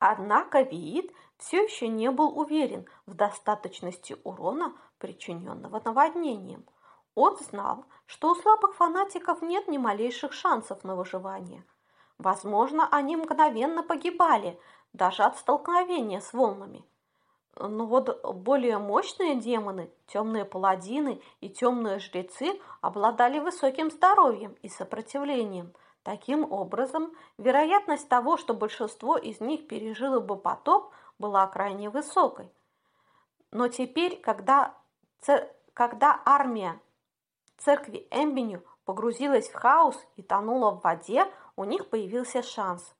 Однако Виит все еще не был уверен в достаточности урона, причиненного наводнением. Он знал, что у слабых фанатиков нет ни малейших шансов на выживание. Возможно, они мгновенно погибали, даже от столкновения с волнами. Но вот более мощные демоны, темные паладины и темные жрецы обладали высоким здоровьем и сопротивлением. Таким образом, вероятность того, что большинство из них пережило бы потоп, была крайне высокой. Но теперь, когда, когда армия церкви Эмбеню погрузилась в хаос и тонула в воде, у них появился шанс.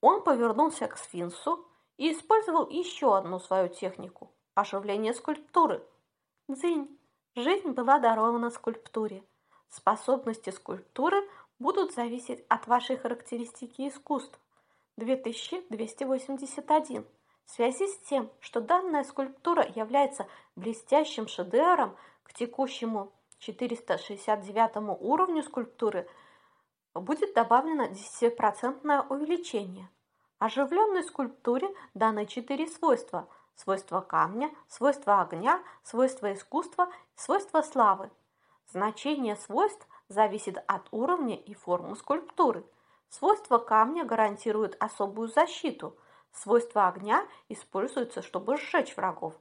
Он повернулся к сфинксу и использовал еще одну свою технику – оживление скульптуры. Дзынь. Жизнь была дарована скульптуре. Способности скульптуры будут зависеть от вашей характеристики искусства. 2281. В связи с тем, что данная скульптура является блестящим шедевром к текущему 469 уровню скульптуры, будет добавлено 10% увеличение – Оживленной скульптуре даны четыре свойства – свойства камня, свойства огня, свойства искусства, свойства славы. Значение свойств зависит от уровня и формы скульптуры. Свойства камня гарантируют особую защиту. Свойства огня используются, чтобы сжечь врагов.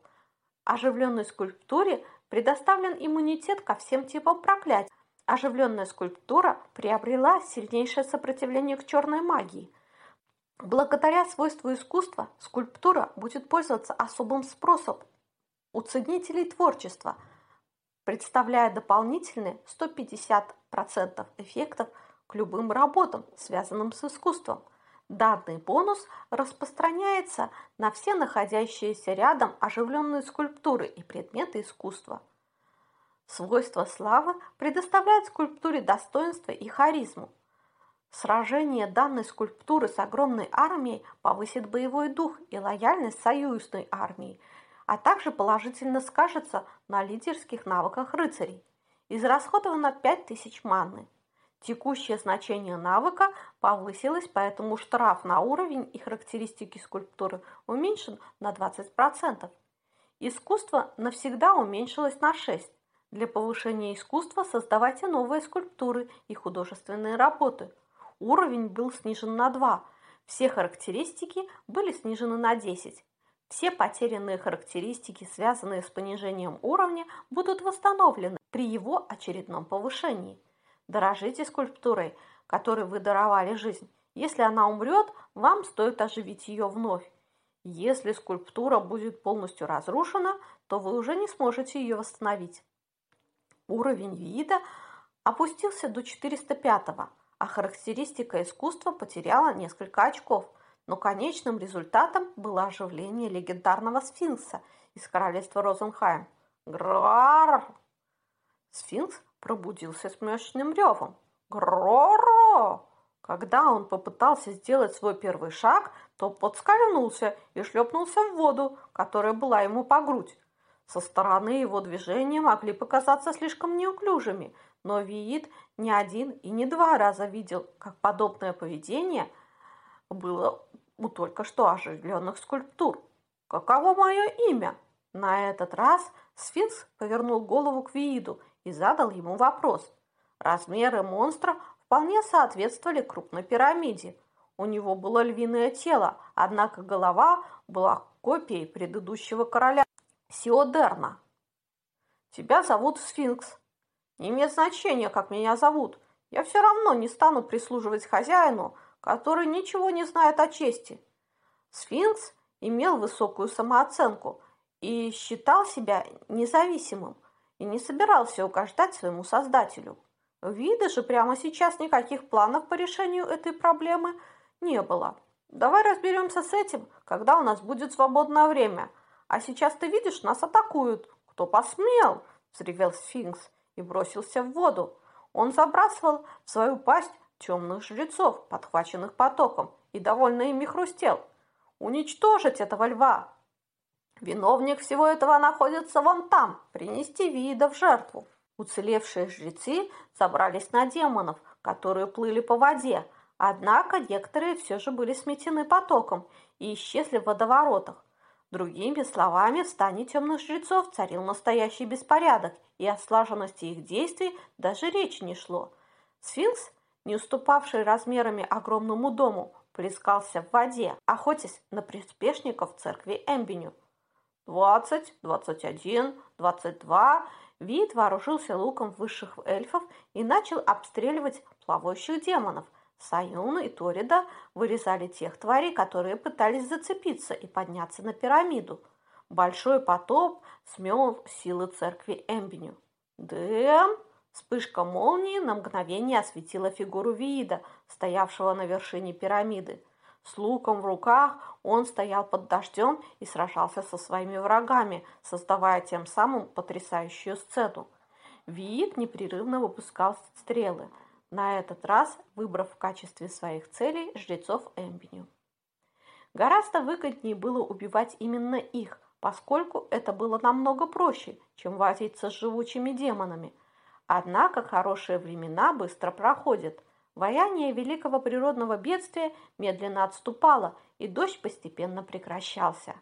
Оживленной скульптуре предоставлен иммунитет ко всем типам проклятий. Оживленная скульптура приобрела сильнейшее сопротивление к черной магии – Благодаря свойству искусства скульптура будет пользоваться особым спросом у ценителей творчества, представляя дополнительные 150% эффектов к любым работам, связанным с искусством. Данный бонус распространяется на все находящиеся рядом оживленные скульптуры и предметы искусства. Свойство славы предоставляет скульптуре достоинство и харизму, Сражение данной скульптуры с огромной армией повысит боевой дух и лояльность союзной армии, а также положительно скажется на лидерских навыках рыцарей. Израсходовано 5000 манны. Текущее значение навыка повысилось, поэтому штраф на уровень и характеристики скульптуры уменьшен на 20%. Искусство навсегда уменьшилось на 6. Для повышения искусства создавайте новые скульптуры и художественные работы – Уровень был снижен на 2. Все характеристики были снижены на 10. Все потерянные характеристики, связанные с понижением уровня, будут восстановлены при его очередном повышении. Дорожите скульптурой, которой вы даровали жизнь. Если она умрет, вам стоит оживить ее вновь. Если скульптура будет полностью разрушена, то вы уже не сможете ее восстановить. Уровень вида опустился до 405 -го а характеристика искусства потеряла несколько очков, но конечным результатом было оживление легендарного сфинкса из королевства Розенхайм. Грар! Сфинкс пробудился с мощным ревом. Гроро! Когда он попытался сделать свой первый шаг, то подскользнулся и шлепнулся в воду, которая была ему по грудь. Со стороны его движения могли показаться слишком неуклюжими – но Виит не один и не два раза видел, как подобное поведение было у только что оживленных скульптур. «Каково мое имя?» На этот раз сфинкс повернул голову к Вииду и задал ему вопрос. Размеры монстра вполне соответствовали крупной пирамиде. У него было львиное тело, однако голова была копией предыдущего короля Сиодерна. «Тебя зовут Сфинкс», не имеет значения, как меня зовут. Я все равно не стану прислуживать хозяину, который ничего не знает о чести. Сфинкс имел высокую самооценку и считал себя независимым и не собирался угождать своему создателю. Вида же прямо сейчас никаких планов по решению этой проблемы не было. Давай разберемся с этим, когда у нас будет свободное время. А сейчас ты видишь, нас атакуют. Кто посмел? взревел сфинкс и бросился в воду. Он забрасывал в свою пасть темных жрецов, подхваченных потоком, и довольно ими хрустел. Уничтожить этого льва! Виновник всего этого находится вон там, принести вида в жертву. Уцелевшие жрецы собрались на демонов, которые плыли по воде. Однако некоторые все же были сметены потоком и исчезли в водоворотах. Другими словами, в стане темных жрецов царил настоящий беспорядок, и о слаженности их действий даже речи не шло. Сфинкс, не уступавший размерами огромному дому, плескался в воде, охотясь на приспешников церкви Эмбеню. «Двадцать, двадцать один, двадцать два...» Вид вооружился луком высших эльфов и начал обстреливать плавающих демонов. Саюна и Торида вырезали тех тварей, которые пытались зацепиться и подняться на пирамиду. Большой потоп смел силы церкви Эмбеню. «Дэм!» Вспышка молнии на мгновение осветила фигуру Виида, стоявшего на вершине пирамиды. С луком в руках он стоял под дождем и сражался со своими врагами, создавая тем самым потрясающую сцену. Виит непрерывно выпускал стрелы, на этот раз выбрав в качестве своих целей жрецов Эмбеню. Гораздо выгоднее было убивать именно их, поскольку это было намного проще, чем возиться с живучими демонами. Однако хорошие времена быстро проходят – Вояние великого природного бедствия медленно отступало, и дождь постепенно прекращался.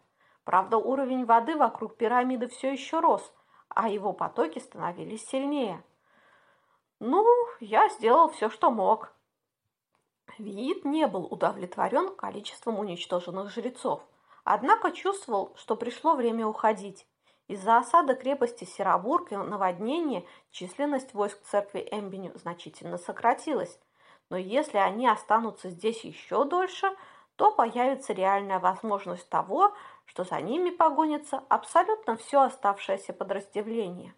Правда, уровень воды вокруг пирамиды все еще рос, а его потоки становились сильнее. Ну, я сделал все, что мог. Виит не был удовлетворен количеством уничтоженных жрецов, однако чувствовал, что пришло время уходить. Из-за осады крепости Серобург и наводнения численность войск церкви Эмбеню значительно сократилась, но если они останутся здесь еще дольше, то появится реальная возможность того, что за ними погонится абсолютно все оставшееся подразделение.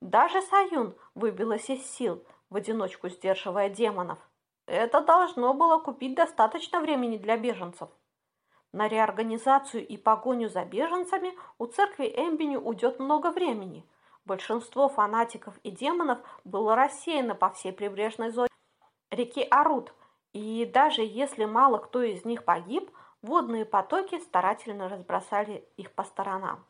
Даже Саюн выбилась из сил, в одиночку сдерживая демонов. Это должно было купить достаточно времени для беженцев. На реорганизацию и погоню за беженцами у церкви Эмбини уйдет много времени. Большинство фанатиков и демонов было рассеяно по всей прибрежной зоне реки Арут, и даже если мало кто из них погиб, водные потоки старательно разбросали их по сторонам.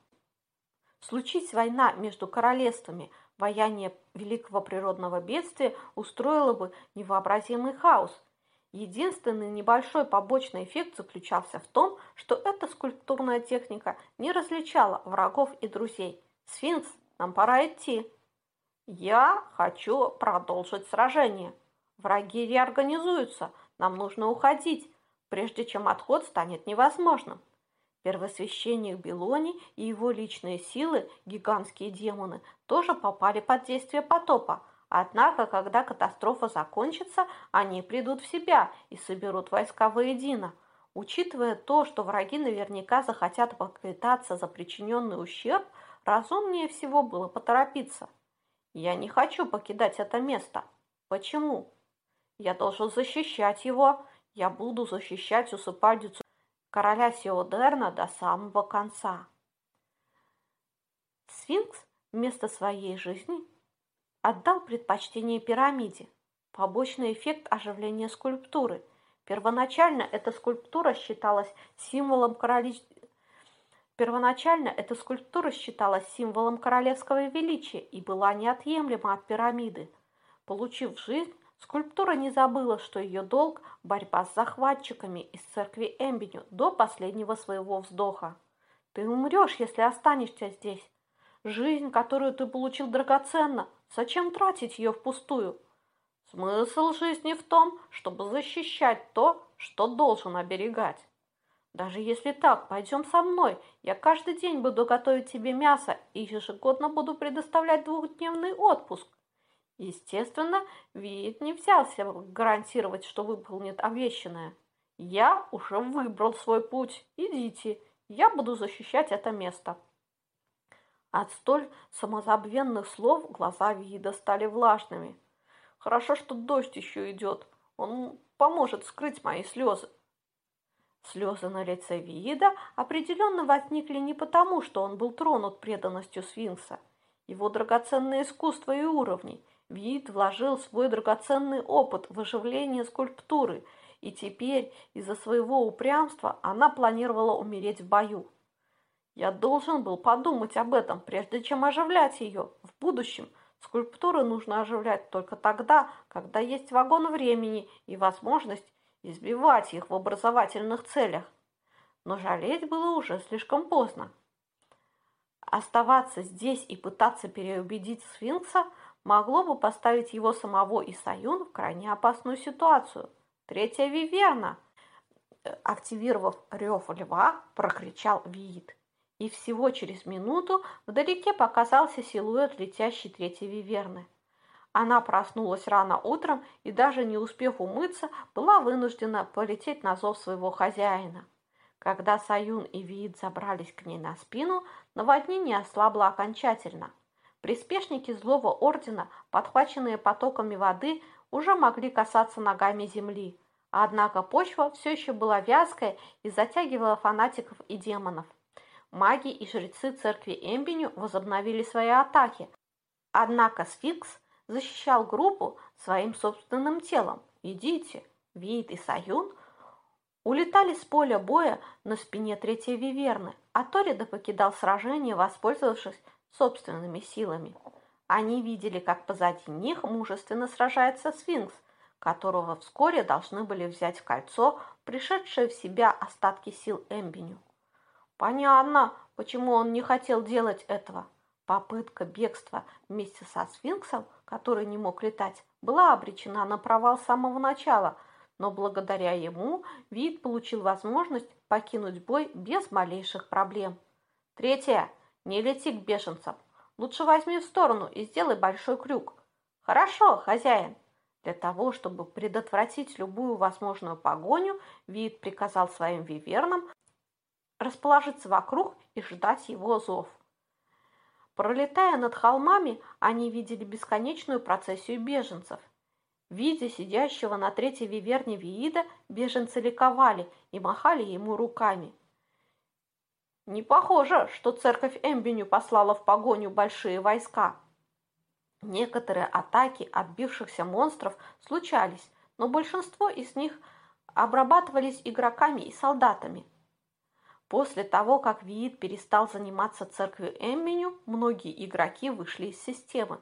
Случись война между королевствами, вояние великого природного бедствия устроило бы невообразимый хаос. Единственный небольшой побочный эффект заключался в том, что эта скульптурная техника не различала врагов и друзей. «Сфинкс, нам пора идти». «Я хочу продолжить сражение», Враги реорганизуются, нам нужно уходить, прежде чем отход станет невозможным. Первосвященник Белони и его личные силы, гигантские демоны, тоже попали под действие потопа. Однако, когда катастрофа закончится, они придут в себя и соберут войска воедино. Учитывая то, что враги наверняка захотят поквитаться за причиненный ущерб, разумнее всего было поторопиться. Я не хочу покидать это место. Почему? Я должен защищать его. Я буду защищать усыпальницу короля Сеодерна до самого конца. Сфинкс вместо своей жизни отдал предпочтение пирамиде. Побочный эффект оживления скульптуры. Первоначально эта скульптура считалась символом короли... Первоначально эта скульптура считалась символом королевского величия и была неотъемлема от пирамиды. Получив жизнь, Скульптура не забыла, что ее долг – борьба с захватчиками из церкви Эмбеню до последнего своего вздоха. Ты умрешь, если останешься здесь. Жизнь, которую ты получил драгоценна, зачем тратить ее впустую? Смысл жизни в том, чтобы защищать то, что должен оберегать. Даже если так, пойдем со мной. Я каждый день буду готовить тебе мясо и ежегодно буду предоставлять двухдневный отпуск. Естественно, Виит не взялся гарантировать, что выполнит обещанное. Я уже выбрал свой путь. Идите, я буду защищать это место. От столь самозабвенных слов глаза Виида стали влажными. Хорошо, что дождь еще идет. Он поможет скрыть мои слезы. Слезы на лице Виида определенно возникли не потому, что он был тронут преданностью сфинкса. Его драгоценное искусство и уровни – Вид вложил свой драгоценный опыт в оживление скульптуры, и теперь из-за своего упрямства она планировала умереть в бою. Я должен был подумать об этом, прежде чем оживлять ее. В будущем Скульптуры нужно оживлять только тогда, когда есть вагон времени и возможность избивать их в образовательных целях. Но жалеть было уже слишком поздно. Оставаться здесь и пытаться переубедить сфинкса могло бы поставить его самого и Саюн в крайне опасную ситуацию. Третья виверна, активировав рев льва, прокричал Виит. И всего через минуту вдалеке показался силуэт летящей третьей виверны. Она проснулась рано утром и, даже не успев умыться, была вынуждена полететь на зов своего хозяина. Когда Саюн и Виит забрались к ней на спину, наводнение ослабло окончательно. Приспешники злого ордена, подхваченные потоками воды, уже могли касаться ногами земли. Однако почва все еще была вязкая и затягивала фанатиков и демонов. Маги и жрецы церкви Эмбеню возобновили свои атаки. Однако Сфинкс защищал группу своим собственным телом. Идите, Виит и Саюн улетали с поля боя на спине третьей виверны, а Торида покидал сражение, воспользовавшись собственными силами. Они видели, как позади них мужественно сражается сфинкс, которого вскоре должны были взять в кольцо пришедшие в себя остатки сил Эмбеню. Понятно, почему он не хотел делать этого. Попытка бегства вместе со сфинксом, который не мог летать, была обречена на провал с самого начала – но благодаря ему Вид получил возможность покинуть бой без малейших проблем. Третье. Не лети к бешенцам. Лучше возьми в сторону и сделай большой крюк. Хорошо, хозяин. Для того, чтобы предотвратить любую возможную погоню, Вид приказал своим вивернам расположиться вокруг и ждать его зов. Пролетая над холмами, они видели бесконечную процессию беженцев. Видя сидящего на третьей виверне Виида, беженцы ликовали и махали ему руками. Не похоже, что церковь Эмбеню послала в погоню большие войска. Некоторые атаки отбившихся монстров случались, но большинство из них обрабатывались игроками и солдатами. После того, как Виит перестал заниматься церковью Эмбеню, многие игроки вышли из системы.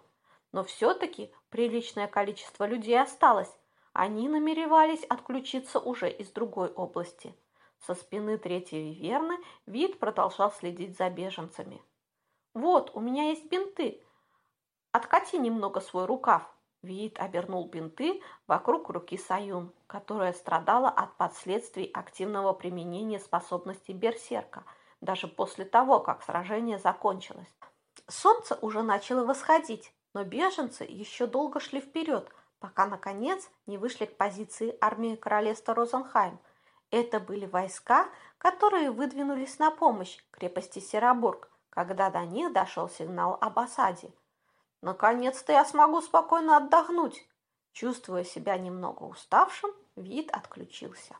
Но все-таки приличное количество людей осталось. Они намеревались отключиться уже из другой области. Со спины третьей виверны вид продолжал следить за беженцами. «Вот, у меня есть бинты. Откати немного свой рукав». Вид обернул бинты вокруг руки Саюн, которая страдала от последствий активного применения способностей берсерка, даже после того, как сражение закончилось. Солнце уже начало восходить, но беженцы еще долго шли вперед, пока, наконец, не вышли к позиции армии королевства Розенхайм. Это были войска, которые выдвинулись на помощь крепости Серобург, когда до них дошел сигнал об осаде. «Наконец-то я смогу спокойно отдохнуть!» Чувствуя себя немного уставшим, вид отключился.